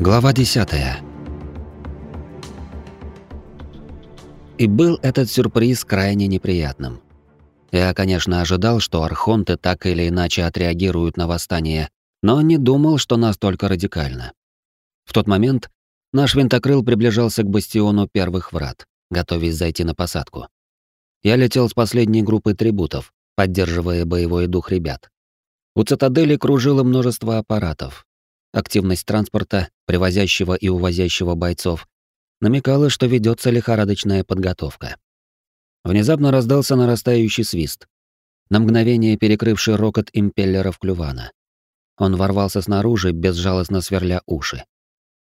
Глава 10. И был этот сюрприз крайне неприятным. Я, конечно, ожидал, что архонты так или иначе отреагируют на восстание, но не думал, что настолько радикально. В тот момент наш винтокрыл приближался к бастиону первых врат, готовясь зайти на посадку. Я летел с последней группой трибутов, поддерживая боевой дух ребят. У цитадели кружило множество аппаратов, активность транспорта, привозящего и увозящего бойцов, намекала, что ведется лихорадочная подготовка. Внезапно раздался нарастающий свист, на мгновение перекрывший рокот импеллеров клювана. Он ворвался снаружи, безжалостно сверля уши.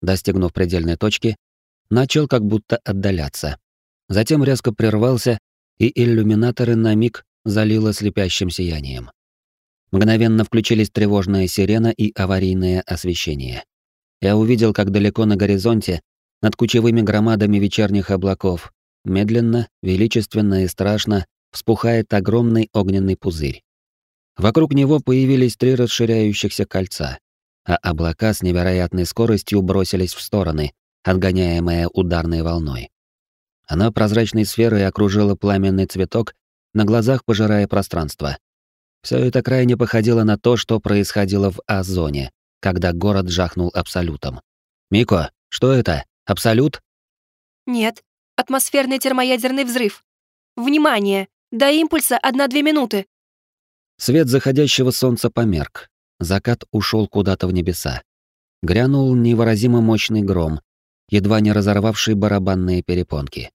Достигнув предельной точки, начал как будто отдаляться. Затем резко прервался, и иллюминаторы на миг залило слепящим сиянием. Мгновенно включились тревожная сирена и аварийное освещение. Я увидел, как далеко на горизонте, над кучевыми громадами вечерних облаков, медленно, величественно и страшно вспухает огромный огненный пузырь. Вокруг него появились три расширяющихся кольца, а облака с невероятной скоростью бросились в стороны, отгоняемые ударной волной. Она прозрачной сферой окружила пламенный цветок, на глазах пожирая пространство. Все это крайне походило на то, что происходило в Озоне, когда город жахнул абсолютом. «Мико, что это? Абсолют?» «Нет, атмосферный термоядерный взрыв. Внимание! До импульса одна-две минуты!» Свет заходящего солнца померк. Закат ушел куда-то в небеса. Грянул невыразимо мощный гром, едва не разорвавший барабанные перепонки.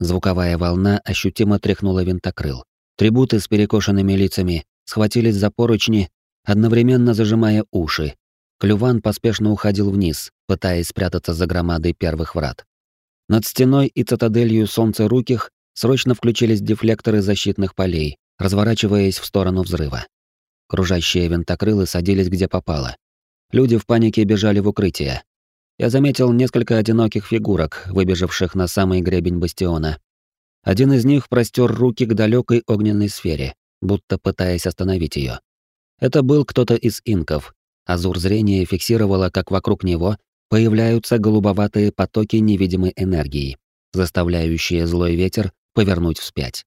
Звуковая волна ощутимо тряхнула винтокрыл. Трибуты с перекошенными лицами схватились за поручни, одновременно зажимая уши. Клюван поспешно уходил вниз, пытаясь спрятаться за громадой первых врат. Над стеной и цитаделью солнцеруких срочно включились дефлекторы защитных полей, разворачиваясь в сторону взрыва. Кружащие винтокрылы садились где попало. Люди в панике бежали в укрытие. Я заметил несколько одиноких фигурок, выбежавших на самый гребень бастиона, один из них простер руки к далекой огненной сфере, будто пытаясь остановить ее. Это был кто-то из инков. Азур зрения фиксировало, как вокруг него появляются голубоватые потоки невидимой энергии, заставляющие злой ветер повернуть вспять.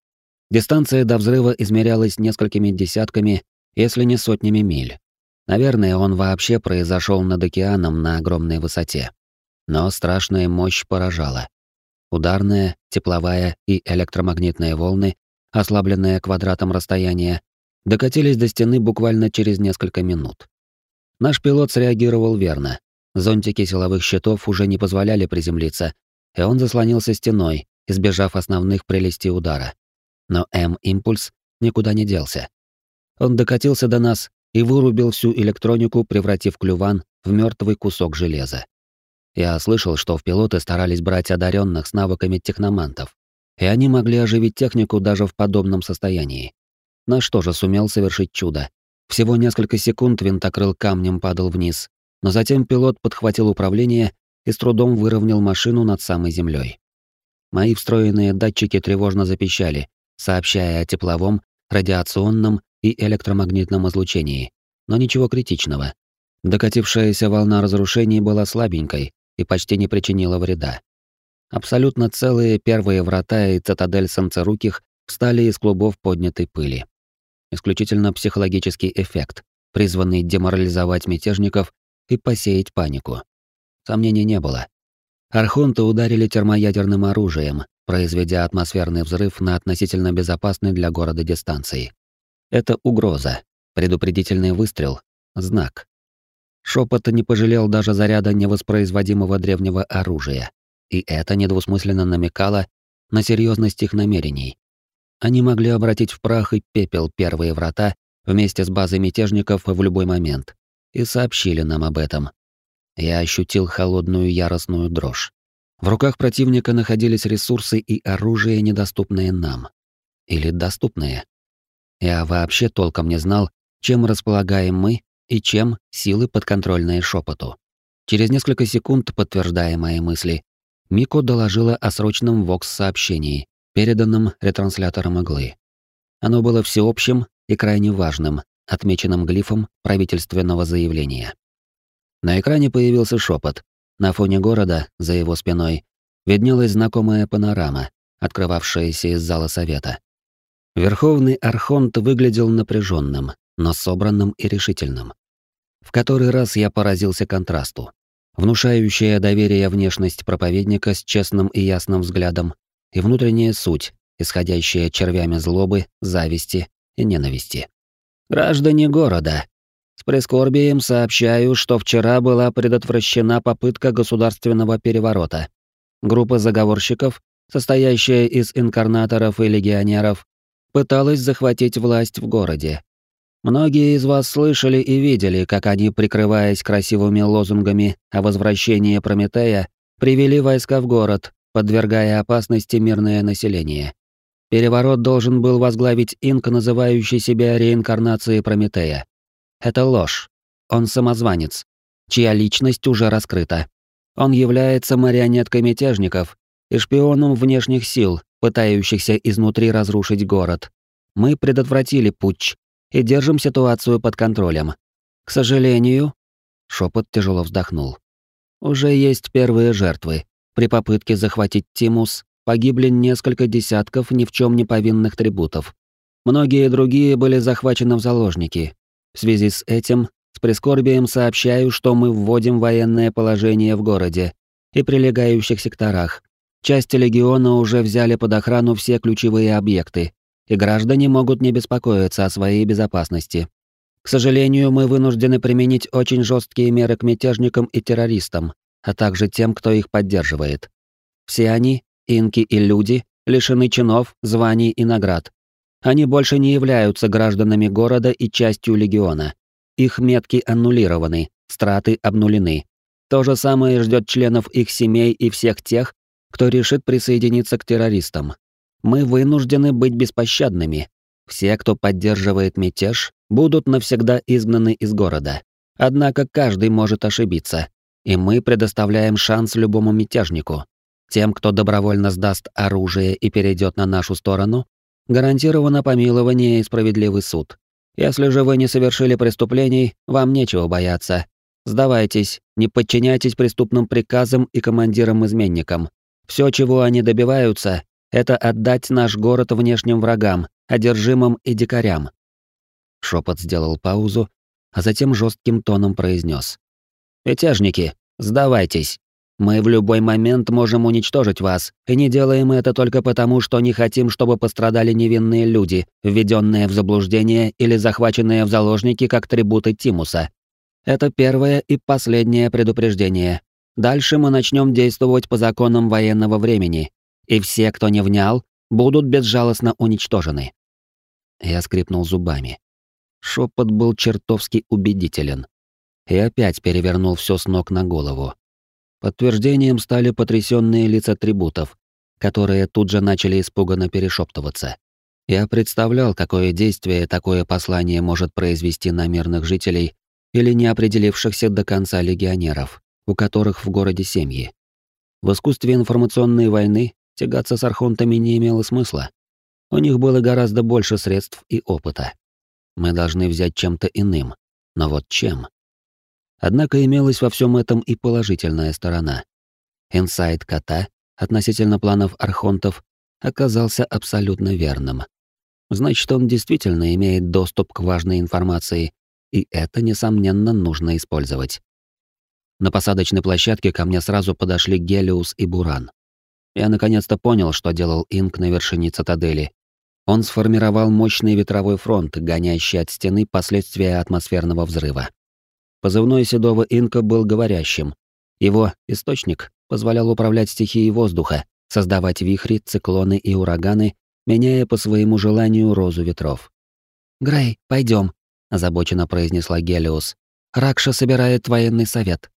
Дистанция до взрыва измерялась несколькими десятками, если не сотнями миль. Наверное, он вообще произошел над океаном на огромной высоте. Но страшная мощь поражала. Ударная, тепловая и электромагнитные волны, ослабленные квадратом расстояния, докатились до стены буквально через несколько минут. Наш пилот среагировал верно. Зонтики силовых щитов уже не позволяли приземлиться, и он заслонился стеной, избежав основных прелестей удара. Но М-импульс никуда не делся. Он докатился до нас и вырубил всю электронику, превратив клюван в мертвый кусок железа. Я слышал, что в пилоты старались брать одаренных с навыками техномантов, и они могли оживить технику даже в подобном состоянии. Наш тоже сумел совершить чудо. Всего несколько секунд винтокрыл камнем падал вниз, но затем пилот подхватил управление и с трудом выровнял машину над самой землей. Мои встроенные датчики тревожно запищали, сообщая о тепловом, радиационном и электромагнитном излучении, но ничего критичного. Докатившаяся волна разрушений была слабенькой, и почти не причинила вреда. Абсолютно целые первые врата и цитадель самцеруких встали из клубов поднятой пыли. Исключительно психологический эффект, призванный деморализовать мятежников и посеять панику. Сомнений не было. Архонты ударили термоядерным оружием, произведя атмосферный взрыв на относительно безопасной для города дистанции. Это угроза, предупредительный выстрел, знак. Шепот не пожалел даже заряда невоспроизводимого древнего оружия, и это недвусмысленно намекало на серьезность их намерений. Они могли обратить в прах и пепел первые врата вместе с базой мятежников в любой момент, и сообщили нам об этом. Я ощутил холодную яростную дрожь. В руках противника находились ресурсы и оружие, недоступные нам. Или доступные. Я вообще толком не знал, чем располагаем мы и чем силы подконтрольные шепоту. Через несколько секунд, подтверждая мои мысли, Мико доложила о срочном вокс-сообщении, переданном ретранслятором иглы. Оно было всеобщим и крайне важным, отмеченным глифом правительственного заявления. На экране появился шепот, На фоне города, за его спиной, виднелась знакомая панорама, открывавшаяся из зала совета. Верховный Архонт выглядел напряженным, но собранным и решительным. В который раз я поразился контрасту. Внушающая доверие внешность проповедника с честным и ясным взглядом и внутренняя суть, исходящая червями злобы, зависти и ненависти. «Граждане города, с прискорбием сообщаю, что вчера была предотвращена попытка государственного переворота. Группа заговорщиков, состоящая из инкарнаторов и легионеров, пыталась захватить власть в городе. Многие из вас слышали и видели, как они, прикрываясь красивыми лозунгами о возвращении Прометея, привели войска в город, подвергая опасности мирное население. Переворот должен был возглавить инк, называющий себя реинкарнацией Прометея. Это ложь. Он самозванец, чья личность уже раскрыта. Он является марионеткой мятежников и шпионом внешних сил, пытающихся изнутри разрушить город. Мы предотвратили путч и держим ситуацию под контролем. К сожалению, шепот тяжело вздохнул. Уже есть первые жертвы. При попытке захватить Тимус погибли несколько десятков ни в чем не повинных трибутов. Многие другие были захвачены в заложники. В связи с этим, с прискорбием сообщаю, что мы вводим военное положение в городе и прилегающих секторах, Части легиона уже взяли под охрану все ключевые объекты, и граждане могут не беспокоиться о своей безопасности. К сожалению, мы вынуждены применить очень жесткие меры к мятежникам и террористам, а также тем, кто их поддерживает. Все они, инки и люди, лишены чинов, званий и наград. Они больше не являются гражданами города и частью легиона. Их метки аннулированы, страты обнулены. То же самое ждет членов их семей и всех тех, кто решит присоединиться к террористам. Мы вынуждены быть беспощадными. Все, кто поддерживает мятеж, будут навсегда изгнаны из города. Однако каждый может ошибиться, и мы предоставляем шанс любому мятежнику. Тем, кто добровольно сдаст оружие и перейдет на нашу сторону, гарантировано помилование и справедливый суд. Если же вы не совершили преступлений, вам нечего бояться. Сдавайтесь, не подчиняйтесь преступным приказам и командирам-изменникам. Все, чего они добиваются, это отдать наш город внешним врагам, одержимым и дикарям. Шепот сделал паузу, а затем жестким тоном произнес: «Мятежники, сдавайтесь. Мы в любой момент можем уничтожить вас, и не делаем это только потому, что не хотим, чтобы пострадали невинные люди, введенные в заблуждение или захваченные в заложники как трибуты Тимуса. Это первое и последнее предупреждение. Дальше мы начнем действовать по законам военного времени, и все, кто не внял, будут безжалостно уничтожены. Я скрипнул зубами. Шепот был чертовски убедителен. И опять перевернул все с ног на голову. Подтверждением стали потрясенные лица трибутов, которые тут же начали испуганно перешептываться. Я представлял, какое действие такое послание может произвести на мирных жителей или неопределившихся до конца легионеров у которых в городе семьи. В искусстве информационной войны тягаться с архонтами не имело смысла. У них было гораздо больше средств и опыта. Мы должны взять чем-то иным. Но вот чем? Однако имелась во всем этом и положительная сторона. Инсайт кота относительно планов архонтов оказался абсолютно верным. Значит, он действительно имеет доступ к важной информации, и это, несомненно, нужно использовать. На посадочной площадке ко мне сразу подошли Гелиус и Буран. Я наконец-то понял, что делал Инк на вершине цитадели. Он сформировал мощный ветровой фронт, гонящий от стены последствия атмосферного взрыва. Позывной седого Инка был говорящим. Его источник позволял управлять стихией воздуха, создавать вихри, циклоны и ураганы, меняя по своему желанию розу ветров. «Грей, пойдем, озабоченно произнесла Гелиус. «Ракша собирает военный совет.